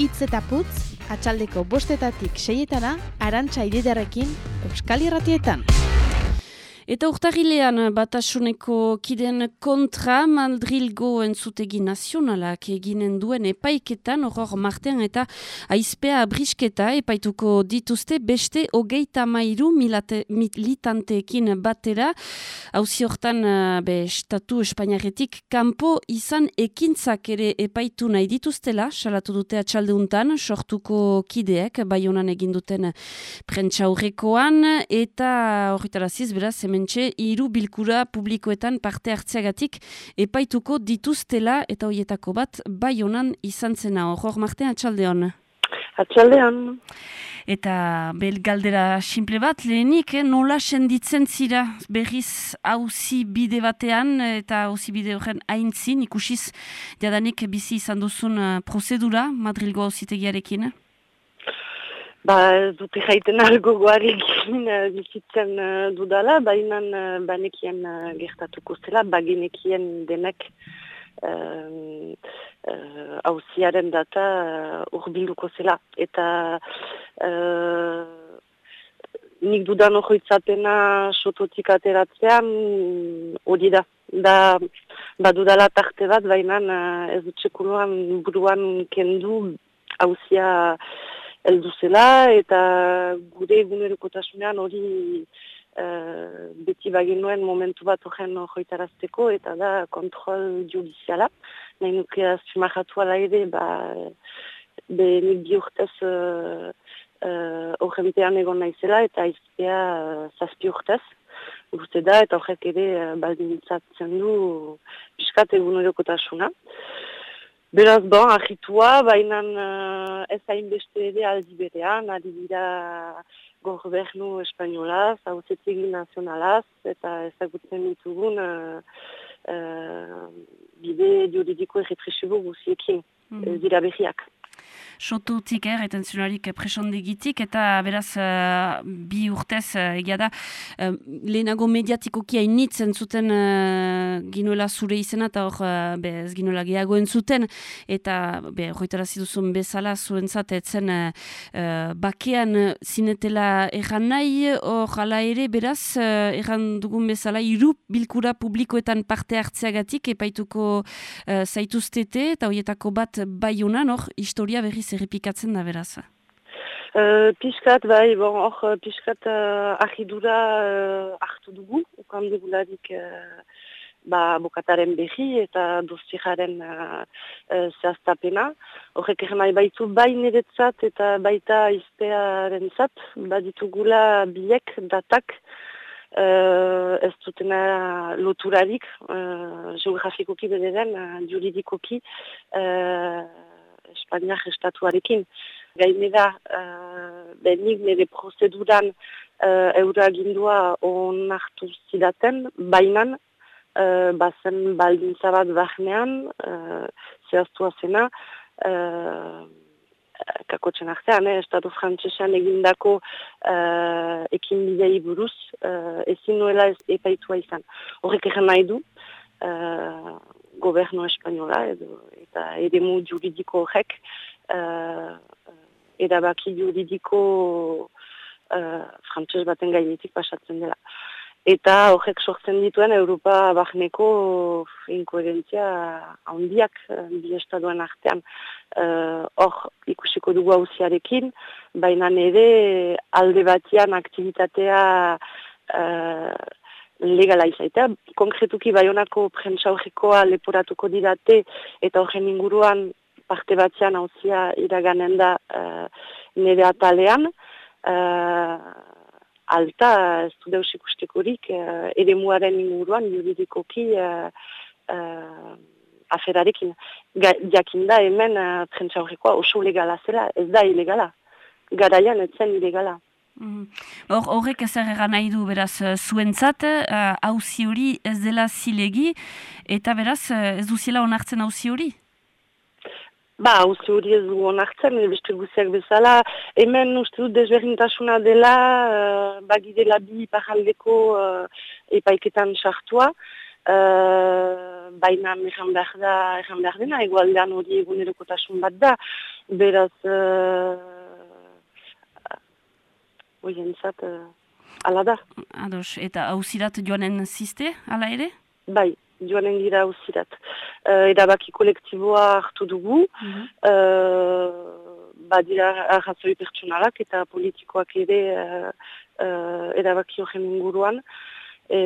Itz eta putz, atxaldeko bostetatik seietana, arantxa ididarekin, Euskal Irratietan. Eta urtagilean batasuneko kiden kontra Madrilgo entzutegi nazionalak eginen duen epaiketan horor martean eta aizpea brisketa epaituko dituzte beste hogeita mairu militanteekin batera. Hauzi hortan be, estatu espainiaretik kanpo izan ekintzak ere epaitu nahi dituztela, salatu dute atxaldeuntan, sortuko kideek, bai honan eginduten prentsaurrekoan, eta horretaraziz, beraz, hemen hementxe hiru bilkura publikoetan parte hartzeagatik epaituko dituztela eta hoietako bat bai honan izan zena hor marte atxaldeon. Atxaldeon. Eta bel galdera simple bat, lehenik, eh, nola senditzen zira berriz hauzi bide batean eta hauzi bide horren haintzin, ikusiz jadanik bizi izan duzun uh, prozedura Madrilgo hauzitegiarekin? Ba, ez dute jaiten algo guarekin uh, bizitzen uh, dudala, baina uh, banekien uh, gertatuko zela, baginekien denek hauziaren uh, uh, data uh, urbilduko zela. Eta uh, nik dudan hori itzatena sototik ateratzean hori da. Da, ba dudala tarte bat, baina uh, ez dut txekuluan buruan kendu hauzia eldu zela eta gure egunerokotasunean hori uh, beti bagenuen momentu bat horren joitarazteko eta da kontrol judiziala. Nahi nuke azumahatu ala ere, ba, be nik bi urtez uh, uh, egon naizela eta izpea uh, zazpi urtez. Urte da eta horrek ere uh, du piskat egunerokotasuna. Beraz, bon, ahitua, baina uh, ez hainbeste ere aldi berean, ari dira gobernu espainolaz, hauzetegi nazionalaz, eta ezagutzen ditugun uh, uh, bide juridiko errepresibo guziekin, mm -hmm. dira behiak sotutik er, eta entzularik presondegitik, eta beraz uh, bi urtez uh, egia da, uh, lehenago mediatikoki hainitz entzuten ginuela zure izena, eta hor, uh, ez ginuela gehiago entzuten, eta be, hoitara ziduzun bezala zuen zatetzen uh, bakean zinetela erran nahi, hor jala ere, beraz, uh, erran dugun bezala, iru bilkura publikoetan parte hartzeagatik, epaituko uh, zaituztete, eta horietako bat bai honan, hor, historia berriz errepikatzen da beraz? Uh, piskat, bai, bon, hor, uh, piskat uh, ahidura uh, hartu dugu, ukan dugularik uh, ba, bokataren behi eta doztijaren uh, uh, zehaztapena. Horrek ermai baitu bai niretzat eta baita izpearen zat, baditugula biek datak, Uh, ez dutena loturarik, uh, geografikoki bederen, uh, juridikoki, uh, Espainiak estatuarekin. Gainera, uh, benik nire prozeduran uh, euragindua onartu zidaten, bainan, uh, bazen baldintza bat bahnean, uh, zehaztua zena, uh, kakotxen artean, eh, Estatu Frantzesean egindako uh, ekin bidei buruz, uh, ezin nuela ez epaitua izan. Horrek egin nahi du, uh, gobernu espainola edo eta edemu juridiko horrek uh, edabaki juridiko uh, frantzes baten gainetik pasatzen dela. Eta horrek sortzen dituen Europa bahneko inkoherentzia handiak bi estaduan artean. Hor uh, ikusiko dugu hauziarekin, baina nire alde batian aktivitatea uh, legala izaitea. Konkretuki baionako prentsaurrekoa leporatuko didate eta horren inguruan parte batzean hauzia iraganen da uh, nire atalean. Uh, alta, ez du deus ikustekorik, uh, ere muaren inguruan juridikoki uh, uh, aferarekin. Jakin da hemen uh, prentsaurrekoa oso legala zela, ez da ilegala. Garaian ez zen ilegala. Mhm. Hor, horrek ezer egan nahi du, beraz, eh, zuentzat, eh, hauzi uh, hori ez dela zilegi, eta beraz, eh, ez duziela onartzen hauzi hori? Ba, hauzi hori ez du onartzen, beste guziak bezala, hemen uste dut desberdintasuna dela, uh, bagidela bi paraldeko uh, epaiketan sartua, uh, baina erran behar da, erran behar dena, egualdean hori egunerokotasun bat da, beraz, uh, oientzat, uh, ala da. Ados, eta hauzirat joanen ziste, ala ere? Bai, joanen gira hauzirat. Uh, erabaki kolektiboa hartu dugu, mm badira arrazoi pertsonalak eta politikoak ere uh, uh, erabaki horren inguruan, e,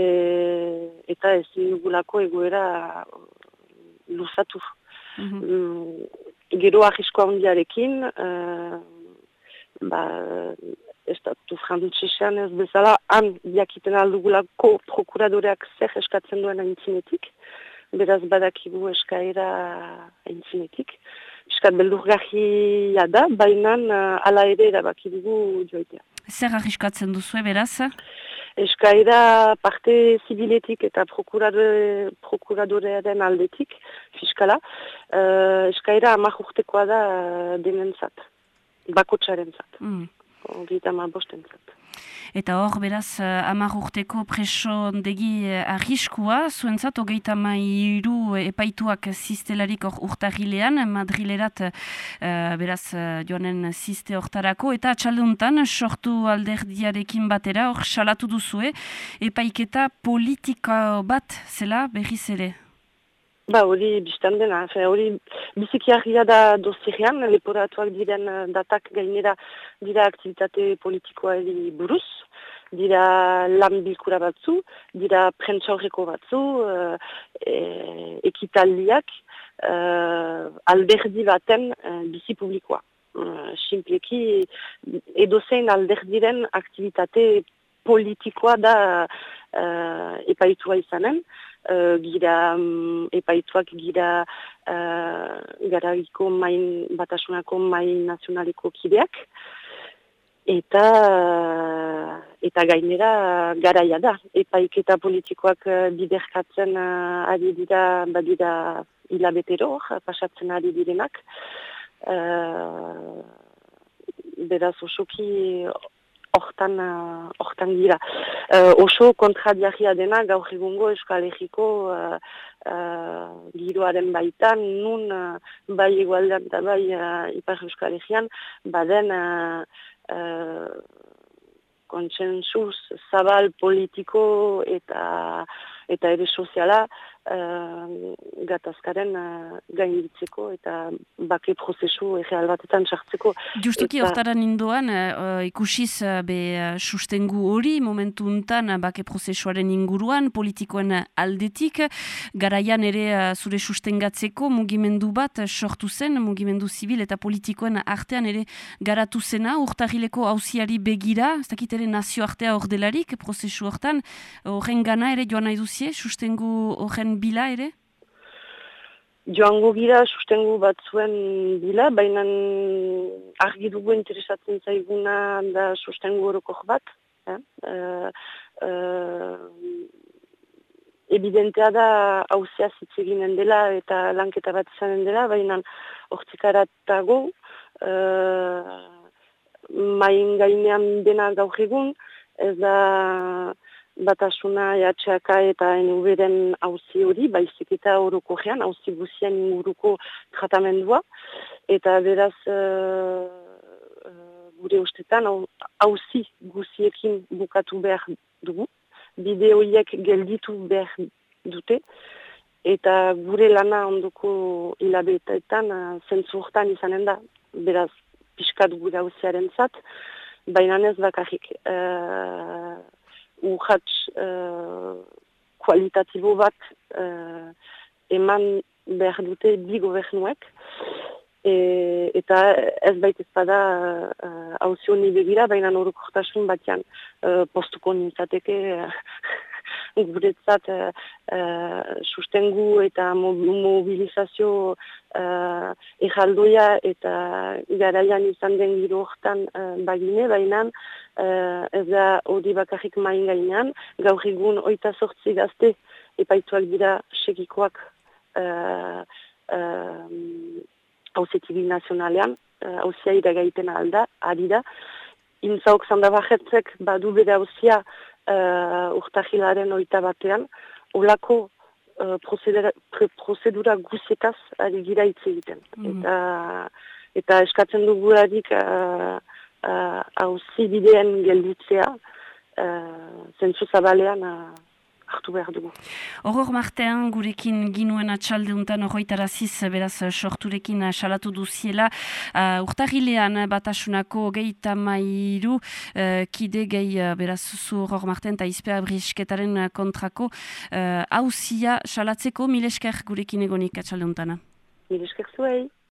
eta ez dugulako egoera luzatu. Mm -hmm. Gero ahisko handiarekin, uh, ba, estatu frantzisean ez bezala, han jakiten aldugulako prokuradoreak zer eskatzen duen aintzinetik, beraz badakigu eskaera aintzinetik. Eskat beldurgahia da, baina uh, ala ere erabaki dugu joitea. Zer ahiskatzen duzu, beraz? Eskaira parte zibiletik eta prokuradore, prokuradorearen aldetik, fiskala, uh, eskaira amak urtekoa da uh, denentzat, bakotxaren zat. Mm hogeita ma Eta hor, beraz, eh, amar urteko preso degi uh, arriskua, zuentzat, hogeita ma iru epaituak ziztelarik hor urtahilean, madrilerat, uh, beraz, joanen zizte hortarako, eta atxalduntan, sortu alderdiarekin batera, hor, salatu duzue, epaiketa politika bat, zela, berriz ere? Ba, hori biztan dena, hori bizikiarria da dozirrean, leporatuak diren eh, datak gainera dira aktivitate politikoa eri buruz, dira lan bilkura batzu, dira prentsaurreko batzu, e, ekitaldiak, uh, alderdi baten uh, bizi publikoa. Uh, simpleki, edozein alderdiren aktivitate politikoa da uh, epaitua izanen, uh, gira um, epaituak gira uh, garagiko main batasunako main nazionaleko kideak. Eta eta gainera garaia da. Epaiketa politikoak biderkatzen uh, ari dira badira hilabetero pasatzen ari direnak. Uh, beraz osoki hortan uh, hortan gira. Uh, oso kontradiaria dena gaur egungo eskalegiko uh, uh, giroaren baitan, nun uh, bai egualdean eta bai uh, ipar euskalegian, baden uh, uh, kontsensuz zabal politiko eta eta ere soziala uh, gatazkaren uh, gainditzeko eta bake prozesu egeal batetan sartzeko. Justuki hortaran indoan, uh, ikusiz uh, be sustengu hori, momentu untan bake prozesuaren inguruan, politikoen aldetik, garaian ere uh, zure sustengatzeko mugimendu bat sortu zen, mugimendu zibil eta politikoen artean ere garatu zena, urtahileko hauziari begira, ez dakit ere nazio artea ordelarik, prozesu hortan, horren gana ere joan nahi duzie, sustengu horren bila ere? Joango gira sustengu bat zuen bila, baina argi dugu interesatzen zaiguna da sustengu horokok bat. Eh? Uh, uh, evidentea da hauzea zitzeginen dela eta lanketa bat izanen dela, baina hortzikaratago uh, main gainean dena gaur egun, ez da batasuna EHK eta NV-den hauzi hori, baizik eta horoko gean, hauzi guzien inguruko tratamendua, eta beraz uh, gure ustetan hauzi guziekin bukatu behar dugu, bideoiek gelditu behar dute, eta gure lana ondoko hilabeteetan uh, zentzu hortan izanen da, beraz pixkat gure hauziaren zat, baina ez bakarrik urratz uh, kualitatibo bat uh, eman behar dute bi gobernuek. E, eta ez baita ezpada hauzio uh, ni begira, baina norukortasun batean uh, postuko nintzateke guretzat uh, sustengu eta mobilizazio uh, erraldoia eta garaian izan den giro hortan uh, bagine, baina uh, ez da hori bakarrik main gainean, gaur egun oita sortzi gazte epaituak dira segikoak uh, uh, nazionalean, hauzia uh, iragaiten alda, ari da. Intzauk zandabajetzek badu bere hauzia uh, urtahilaren oita batean, olako uh, prozedura, prozedura guzetaz ari gira hitz egiten. Mm. Eta eta eskatzen dugu eradik hauzi uh, uh, bidean gelditzea, uh, zentzu zabalean hartu behar dugu. Horror martean gurekin ginuen atxaldeuntan horroitaraziz beraz sorturekin salatu duziela. Uh, urtahilean batasunako gehi tamairu uh, kide gehi uh, beraz zu horror martean eta izpea brisketaren kontrako hauzia uh, salatzeko milesker gurekin egonik atxaldeuntana. Milesker zuei.